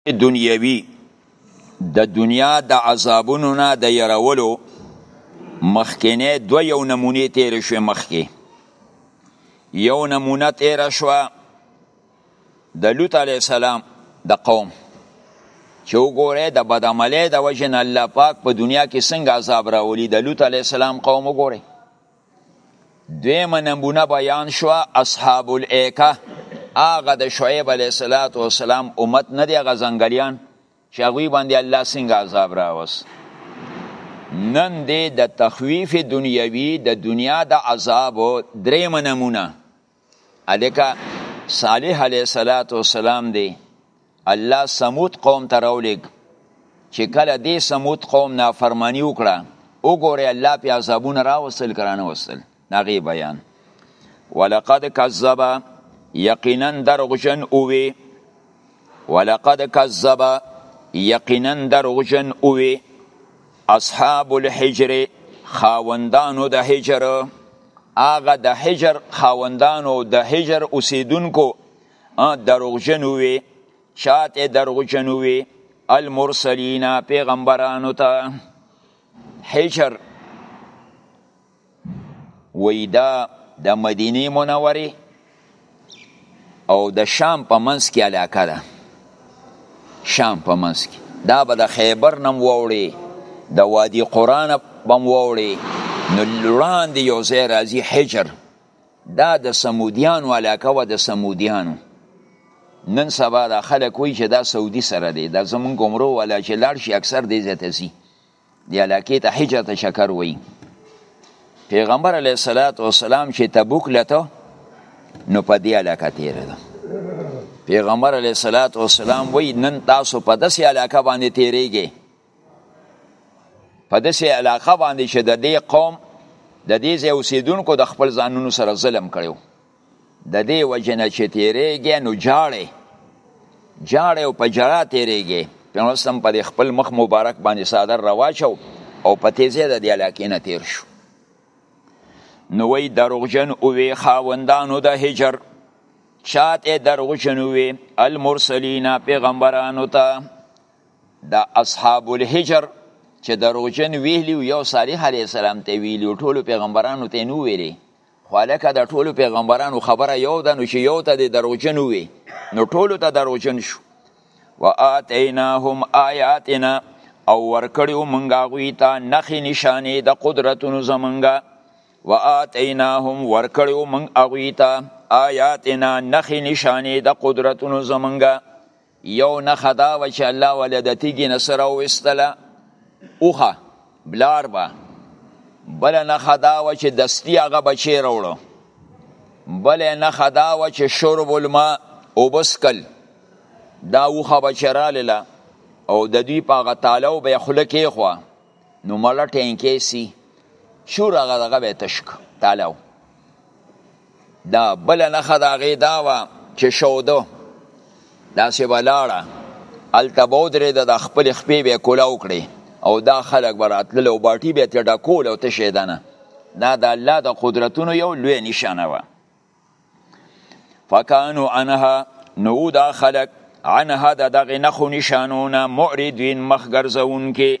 فتنې دنیوي، د دنیا د عذابونو نه د یرولو مخکنی دوه یو نمونې تیرې شوې مخکې یو نمونه تیره شوه د لوط علیه السلام د قوم چې وګوره د بدعملۍ د وجې نه الله پاک په دنیا کې څنګه عذاب راولي د لوط علیه السلام قوم وګوره دویمه نمونه بیان شو اصحاب الایکه هغه د شعیب علیه صلات و سلام امت نه دی هغه ځنګلیان چې هغوی باندې الله څنګه عذاب راوست نن دی د تخویف دنیوي د دنیا د عذابو درېیمه نمونه الکه صالح علیه صلات و سلام دی الله سمود قوم ته راولېږ چې کله دې سمود قوم نافرمانی وکړه وګوره الله په عذابونه راوستل کرانه وستل ناغي بیان ولقد کذب یقینا درغجن اووی ولقد کذب یقینا دروغجن اوی اصحاب الحجر خاوندانو د حجر هغه د حجر خاوندانو د حجر اوسیدونکو دروغجن اوی چاته دروغجن اوی المرسلین پیغمبرانو ته حجر وی دا د مدینه منوره او د شام په منځ کې علاقه ده شام په منځ کې دا به د خیبر نم ووړي د وادي قران بم ووړي نو وړاندې یو ځای راځي حجر دا د سمودیانو علاقه و د سمودیانو نن سبا دا خلک وایي چې دا سعودي سره دی دا زمونږ عمرو والا چې لاړ شي اکثر دې ځای ته ځي دی علاقه ته حجرت شکر وی پیغمبر علیه الصلاۃ والسلام چې تبوک لته نو په دی علاقه تیر ده پیغمبر علیه الصلاۃ والسلام وی نن تاسو په داسې علاقه باندې تیریږئ په داسې علاقه باندې چې د دې قوم د دې ځای اوسیدونکو د خپل ځانونو سره ظلم کړو د دې وجه نه چې تیریږي نو جاړې جاړې او په جړا تیریږي پیغمبر سم په خپل مخ مبارک باندې صادر رواچو او په تیزه د دې علاقې نه تیر شو نو وی دروغجن او وی خاوندانو د هجر چاته دروغجن او وی المرسلین پیغمبرانو ته د اصحاب الهجر چې دروغجن ویلی یو صالح علی السلام ته ویلی ټولو پیغمبرانو ته نو ویلی خو هلکه د ټولو پیغمبرانو خبره یو ده نو چې یو ته دې دروغجن ووي نو ټولو ته دروغجن شو و آتیناهم آیاتنا او ورکړیو مونږ هغوی ته نښې نشانې د قدرتونو زمونږه و آتیناهم ورکړیو مونږ هغوی ته آیاتنا نښې نشانې د قدرتونو زمونږه یو نخه دا و چې الله ولا د تیګې نه سره وستله اوخه بلار به بل نخه دا و چې دستی هغه بچی راوړو بل نخه دا و چې شرب الماء وبسکل دا اوخه بچراله او د دوی په غتالو به خله کې خو نو ملټ انکې سي شور هغه دغه به تشک تالو دا بل نه خدا غي دا وا چې شودو دا سی ولاړه الته بودره د خپل خپې به کولاو کړي او دا خلک براتل او باټي به ته ډکول او ته شیدنه دا د الله د قدرتونو یو لوی نشانه و فکانو انها نو دا خلک عنها د دغه نخو نشانونه معرضین مخ ګرځون کې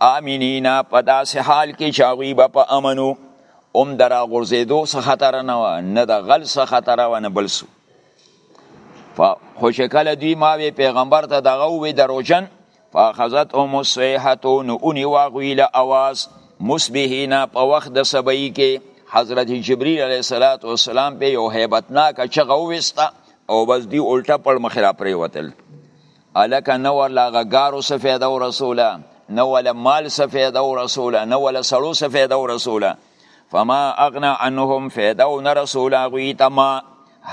امنینا په داسې حال کې چې هغوی به په امنو هم د راغورځېدو څه خطر نه وه نه د غل څه خطر وه نه بل څه خو چې کله دوی ما وی پیغمبر ته دغه وی دروژن فاخذت هم الصیحه نو اونی واغوی له اواز مصبحینا په وخت د سبعی کې حضرت جبرئیل علیه الصلاۃ والسلام په یو hebatnaka چغه وستا او بس دی الټه پر مخ را پریوتل الکه نه ول هغه ګارو څه فایده ورسوله نه ول مال څه فایده ورسوله نه ول سړو څه فایده ورسوله فما اغنا عنهم فایده او نه رسول هغوی ته ما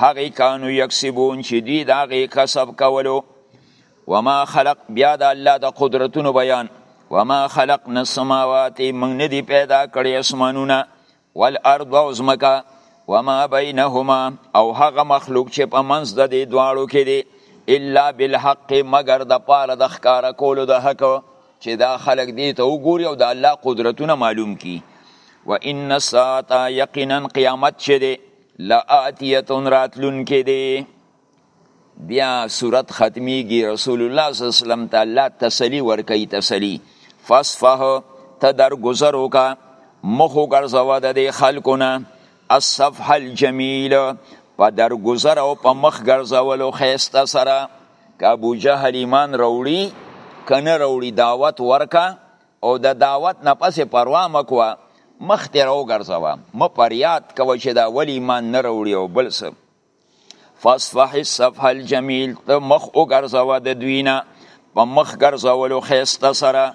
هغې کانو یکسبون چې دوی د هغې کسب کولو وما خلق بیا د الله د قدرتونو بیان وما خلقنا السماوات موږ نه دي پیدا کړي اسمانونه والارض او ځمکه وما بینهما او هغه مخلوق چې په منځ د دې دواړو کې دی الا بالحق مگر د پاره د ښکارا کولو د حق چې دا خلق دې ته وګوري او د الله قدرتونه معلوم کی و ان الساعه یقینا قیامت چې دی لاتیه راتلون کې دی بیا صورت ختمیږي رسول الله صلی الله علیه وسلم ته الله تسلی ورکوي تسلی فصفه ته درګذر وکړه مخ وګرځوه د دې خلکو نه الصفح الجمیل په درګذر او په مخ ګرځولو ښایسته سره که ابو جهل ایمان راوړي که نه راوړي دعوت ورکه او د دا دعوت نه پسې پروا مه کوه مخ ترې راوګرځوه مه پریاد کوه چې دا ولې ایمان نه راوړي او بل څه فاصفح الصفح الجمیل ته مخ وګرځوه د دوی نه په مخ ګرځولو ښایسته سره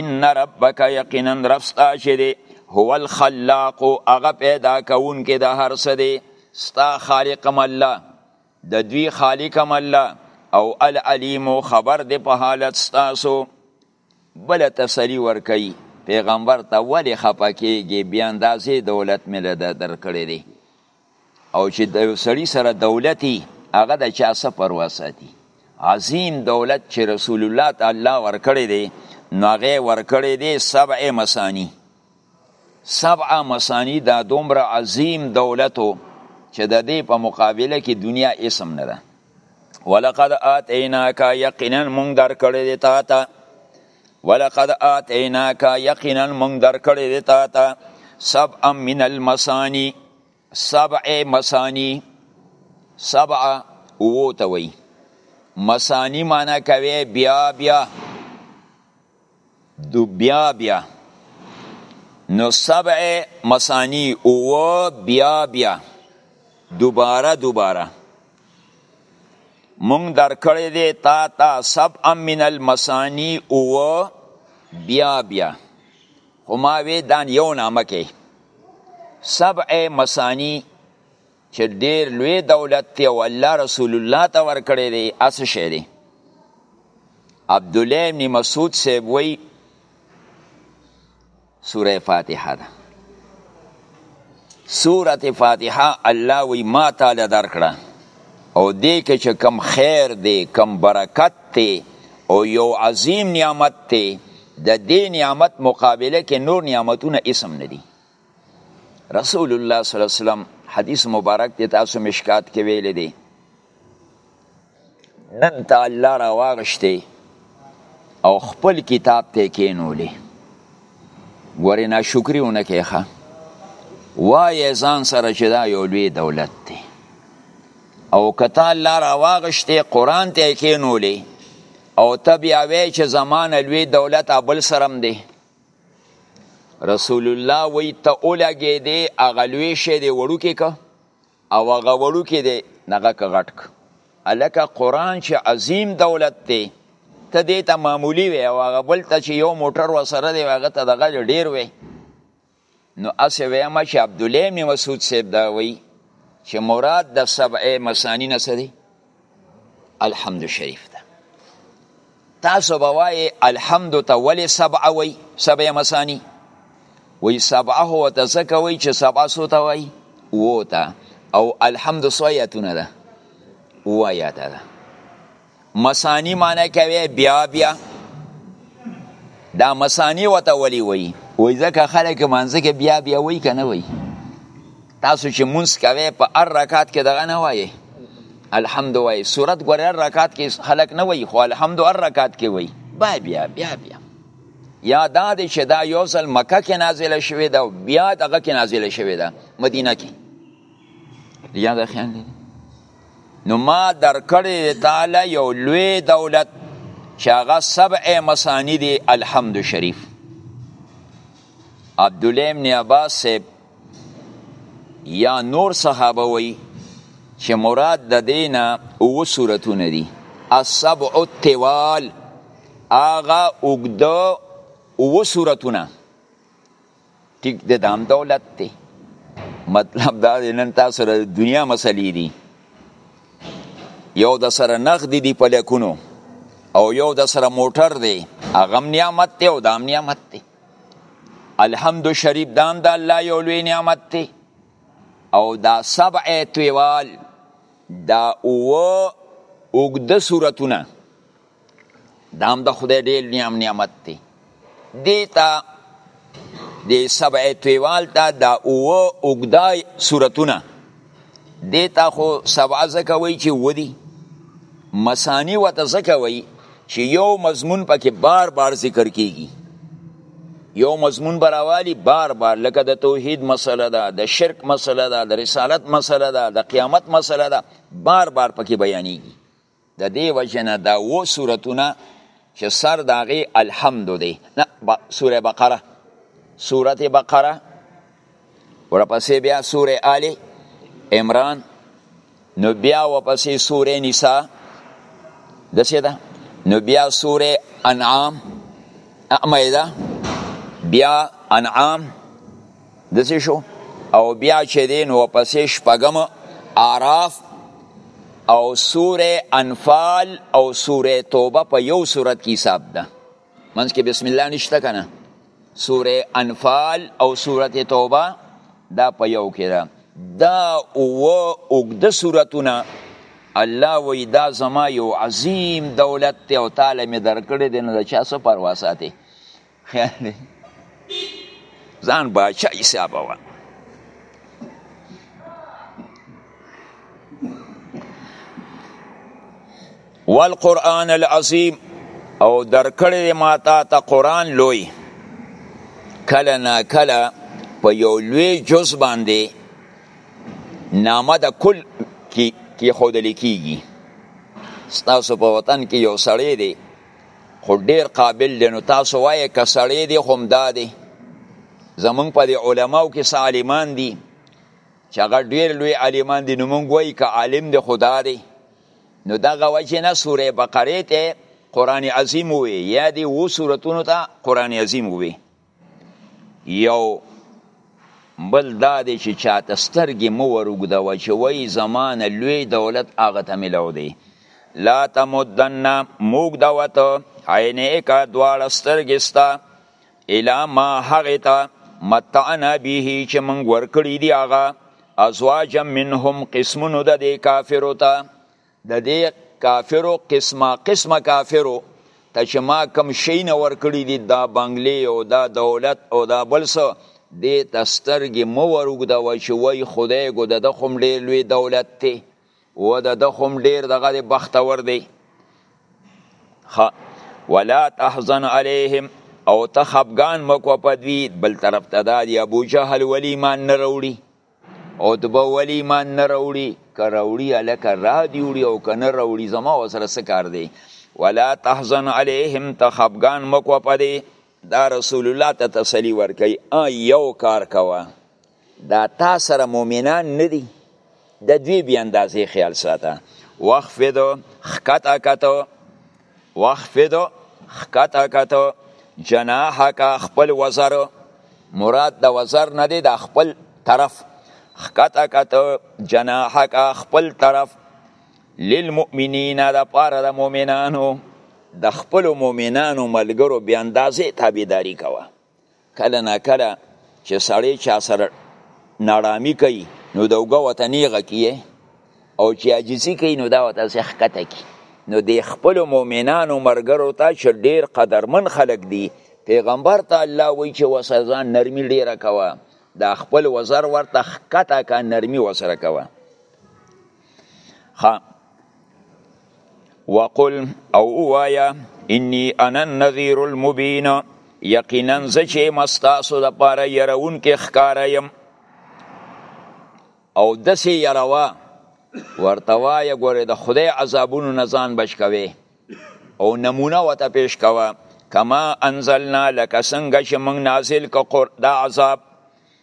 ان ربک یقینا رب ستا چې دی هو الخلاق هغه پیدا کوونکی د هر څه دی ستا خالق هم الله د دوی خالق هم الله او العلیم خبر دی په حالت ستاسو بله تسلی ورکوي پیغمبر ته ولې خپه کیږي بیا اندازې دولت مې له درکړی دی او چې د یو سړي سره دولت وي هغه د چا څه پروا ساتي عظیم دولت چې رسول الله ته الله ورکړی دی نو هغه ورکړی دی سبع مثاني سبعه مثانی دا دومره عظیم دولتو چې د دې په مقابله کې دنیا اسم نه ده ولقد آتیناک یقینا مونږ درکړې دې تا ته ولقد آتیناک یقینا مونږ درکړې دې تا ته سبع من المثانی سبع مثانی سبع وو ته وی مثانی معنی کوي بیا بیا دو بیا بیا نو سبع مسانی او بیا بیا دوباره دوباره مونږ در کړی دی تا تا سبع من المسانی او بیا بیا خو ما وی دان یو نامه کې سبع مسانی چې ډیر لوی دولت دی او الله رسول الله ته ورکړی دی اس شی دی عبد الله ابن مسعود صاحب وی سوره فاتحه ده سوره فاتحه الله وی ما تعالی درکړه او دې کې چې کم خیر دی کم برکت دی او یو عظیم نعمت دی د دې نعمت مقابله کې نور نعمتونه اسم ندي رسول الله صلی الله علیه وسلم حدیث مبارک دی تاسو مشکات کې ویل دی نن ته الله را واغشته او خپل کتاب ته کینولې ګورې نه شکرې ونه کې ښه وایې ځان سره چې دا یو لوی دولت دی او که تا الله را واغشتې قرآن ته یې کینولې او ته بیا وایې چې زمانه لوی دولت ابل سرم دی رسول الله وی ته اولګې دی اغلوې شه دی وړو کې که او هغه وړو کې دی نغه که غټ که الکه قرآن چې عظیم دولت دی ته دې ته معمولی وی او هغه بل ته چې یو موټر وسره دی هغه ته دغه ډیر وی نو اسې ویمه چې عبدالله ابن مسعود صاحب دا وی چې مراد د سبع مسانی نه دی الحمد شریف ده تاسو به وایې الحمد ته ولې سبع وی سبع مسانی وی سبعه هو ته ځکه وی چې سبع سو ته وی وو ته او الحمد سو آیاتونه ده وو آیاته ده مثانی معنی کوي بیا بیا دا مثانی وته ولی وای وای ځکه خلک مانځ کې بیا بیا وای کنه وای تاسو چې مونږ کوي په هر رکعت کې دغه نه وای الحمد وای صورت ګور هر رکعت کې خلک نه وای خو الحمد هر رکعت کې وای بیا بیا بیا بیا یا دا د چې دا یو ځل مکه کې نازله شوې ده بیا دغه کې نازله شوې ده مدینه کې یا دا خیال دی نو ما درکړی دی تعالی یو لوی دولت چې هغه سبع مسانی دی الحمد شریف عبدالله ابن عباس صاحب یا نور صحابه وی چې مراد د دینه او صورتونه دي السبع التوال آغا اوګده او صورتونه ټیک د دام دولت دی مطلب دا دی نن تاسو د دنیا مسلې دي یو د سره نقد دي په لکونو او یو د سره موټر دی هغه نعمت دی او دام نعمت دی الحمد شریف دام د الله یو لوی نعمت دی او دا سبع طوال دا او اوګد صورتونه دام د خدای ډیر نیام نعمت دی دیتا د سبع تویوال ته د او اوګدای صورتونه دیتا خو سبع زکه وی چې ودی مسانی وته زکه وی چې یو مضمون پکې بار بار ذکر کیږي یو مضمون براوالی بار بار لکه د توحید مسله ده د شرک مسله ده د رسالت مسله ده د قیامت مسله ده بار بار پکې بیانیږي د دې وجنه دا و سورتونه چې سر داغه الحمد دی نه با سوره بقره سوره بقره ورپسې بیا سوره آل عمران نو بیا ورپسې سوره نساء د څه ده نو بیا سوره انعام مائده بیا انعام دسی شو او بیا چې دین و پسې شپږم اعراف او سوره انفال او سوره توبه په یو صورت کې حساب ده منځ کې بسم الله نشته کنه سوره انفال او سوره توبه دا په یو کې ده دا او اوګد سورتونه الله وی دا زما یو عظیم دولت ته او تعالی می درکړی دی نه چا څه پروا ساتي خیال دی ځان باچا حساب وه والقرآن العظیم او درکړی ما تا ته قرآن لوی کله نا کله په یو لوی جز باندې نامه د کل کې خودل کیږي ستاسو په وطن کې یو سړی دی خو ډیر قابل دی نو تاسو وایې که سړی دی خو همدا دی زمونږ په دې علماو کې څه عالمان دي چې هغه ډیر لوی عالمان دي نو مونږ وایي که عالم دی خو دا دی نو دغه وجه نه سوره بقره ته قرآن عظیم وی یا دی و سورتونو ته قرآن عظیم وی یو بل دا دی چې چاته سترګې مو وروږدوه چې وایي زما نه لوی دولت هغه ته میلاو دی لا تمدن موږدوه ته عینیکه دواړه سترګې ستا اله ما هغې ته متعنا به چې موږ ورکړي دي هغه ازواجا منهم قسمونو د دې کافرو ته د دې کافرو قسمه قسمه کافرو ته چې ما کم شي نه ورکړي دي دا بنگلې او دا دولت او دا بل څه دې ته سترګې مه ور اوږدوه چې وایي خدای ګو د ده خو هم ډېر لوی دولت دی و د ده خو هم ډېر دغه دی بختور دی ولا تحزن علیهم او ته خفګان مه کوه په دوی بل طرف ته دا دی ابو جهل ولې ایمان نه راوړي عتبه ولی ایمان نه راوړي که راوړي هلکه راد یې وړي او که نه راوړي زما ورسره څه کار دی ولا تحزن علیهم ته خفګان مه کوه په دې دا رسول الله ته تسلي ورکوي یو کار کوه دا تا سره مؤمنان نه دي د دوی بې اندازې خیال ساته وخفض ښکته کته وخفض خکته کته جناحک خپل وزر مراد د وزر نه دی د خپل طرف خکته کته جناحک خپل طرف للمؤمنین د پاره د مؤمنانو د خپل مؤمنانو ملګرو بیا اندازې تابعداري کوه کله نا کله چې سړی چا سره نارامی کوي نو د اوګه وته نیغه کیه او چې عاجزي کوي نو دا وته ځخ کته کی نو د خپل مؤمنانو مرګرو ته چې ډیر قدرمن خلق دي پیغمبر ته الله وایي چې وسزا نرمي ډیره کوه دا خپل وزر ورته کته کا نرمي وسره کوه خا وقل او اوایا انی انا النذیر المبین یقینا زه چې مستاسو د پاره يرون کې ښکارا يم او دسې يروا ورته وایه ګوره د خدای عذابونو نه ځان بچ کوي او نمونه وته پیش کوه کما انزلنا لکه څنګه چې موږ نازل که دا عذاب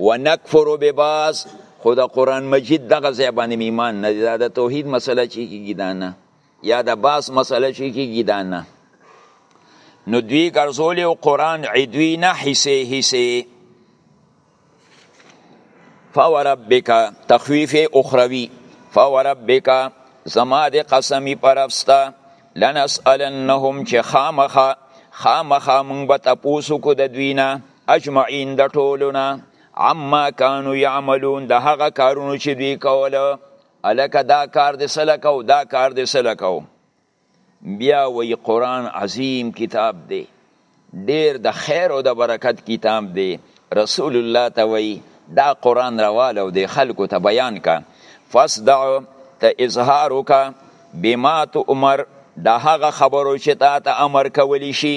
ونکفر بباس خو د قران مجید دغه ځای باندې ایمان نه دی دا د توحید مسله چې کیږي دا نه یا د باس مسله چې کیږي دا نه نو دوی ګرځولې او قران عدوی نه حصے حصے فوربک تخویف اخروی فوربک زما د قسمی پرفستا لنسالنهم چې خامخه خامخه مونږ به تاسو کو د دوی نه اجمعین د ټولو نه عما کانو یعملون د هغه کارونو چې دوی کوله الکه دا کار دې سره کو دا کار دې سره کو بیا وی قرآن عظیم کتاب دی ډیر د خیر او د برکت کتاب دی رسول الله ته وی دا قرآن رواله او د خلکو ته بیان کا فصدع ته اظهار وکا بما تو عمر دا هغه خبرو چې تا ته امر کولی شي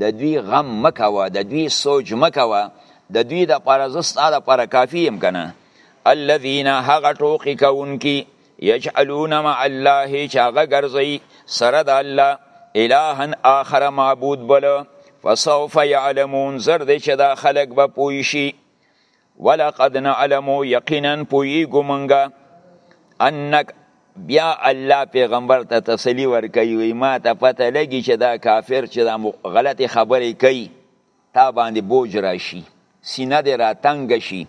د دوی غم مکوه د دوی سوچ مکوه د دوی د پاره زستا د پاره کافی يم کنه الذين هغه ټوکی کوونکی یجعلون مع الله چې هغه ګرځي سره د الله الهن آخر معبود بل فسوف يعلمون زر دې چې دا خلق به پوي شي ولقد نعلم یقینا پویګو مونږه انک بیا الله پیغمبر ته تسلی ورکوي وي ما ته پته لګي چې دا کافر چې دا غلطي خبرې کوي تا باندې بوج راشي سینه دې راتنګ شي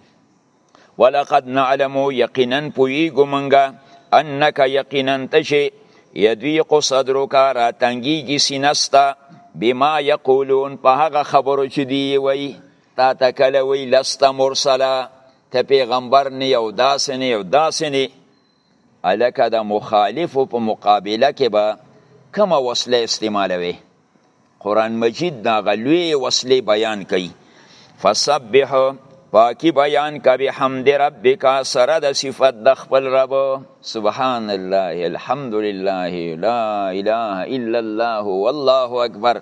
ولقد نعلم یقینا پویګو مونږه انک یقینا ته چې یدویق صدرک راتنګیږي سینستا بما یقولون په هغه خبرو چې دی وایي تا ته کله وی لست مرسلا ته پیغمبر نه یو داسې نه یو داسې نه الکه د مخالفو په مقابله کې به کومه وسله استعمالوي قرآن مجید دا غلوی وسله بیان کوي فسبح پاکی بیان کا به حمد ربک سره د صفت د خپل رب سبحان الله الحمدلله لا اله الا الله والله اکبر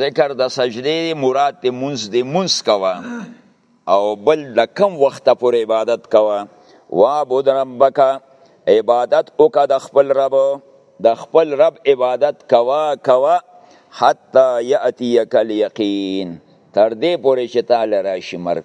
ذکر د سجدې مراد د منځ د منځ کوه او بل د کم وخت پر عبادت کوه وعبد ربک عبادت وکړه د خپل رب د خپل رب عبادت کوه کوه حتی یاتیک الیقین تر دې پورې چې تعالی راشي مرګ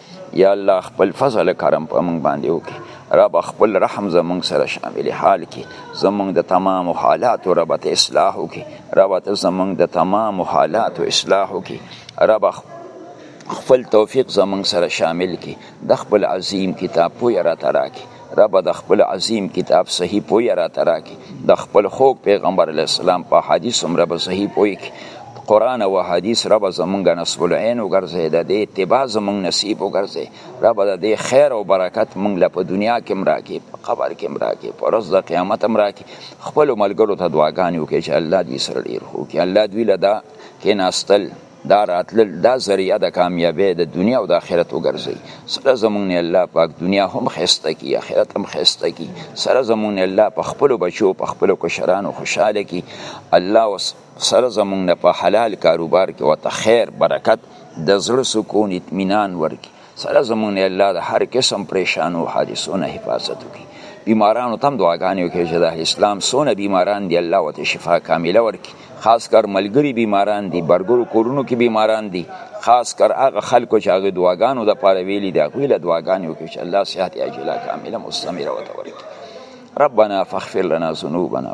یا الله خپل فضل کرم په موږ باندې وکړي رب خپل رحم زموږ سره شامل حال کې زموږ د تمام حالات رب ته اصلاح وکړي رب ته زموږ د تمام حالات اصلاح وکړي رب خپل توفیق زموږ سره شامل کې د خپل عظیم کتاب پوی را تراکي رب د خپل عظیم کتاب صحیح پوی را تراکی د خپل خوږ پیغمبر علی السلام په حدیث هم رب صحیح پوی کی قران او حدیث رب زمونږ نصب العين وګرځي د دې اتباع زمونږ نصیب وګرځي رب د دې خیر او برکت مونږ له په دنیا کې مراکې په قبر کې مراکې په ورځ د قیامت مراکې خپل ملګرو ته دعاګانې وکړي چې الله دې سره ډیر خو کې الله دوی لدا کې ناستل دا راتلل دا ذریعہ د کامیابی د دنیا او د آخرت وګرځي سره زمونږ نه الله پاک دنیا هم خسته کی آخرت هم خسته کی سره زمونږ نه الله په خپل بچو په خپل کشرانو خوشاله کی الله وس سره زمونږ نه په حلال کاروبار کې وته خیر برکت د زړه سکون اطمینان ورکي سره زمونږ الله د هر قسم پریشانو حادثو نه حفاظت وکړي بیمارانو تم دعاګانې وکړي چې د اسلام سونه بیماران دی الله وته شفا کامله ورکړي خاص کر ملګری بیماران دي برګرو کورونو کې بیماران دي خاص کر هغه خلکو چې هغه دعاګانو د پاره ویلي دا غوی له دعاګانې وکړي چې الله صحت عاجله کامله مستمره وته ورکړي ربنا فاغفر لنا ذنوبنا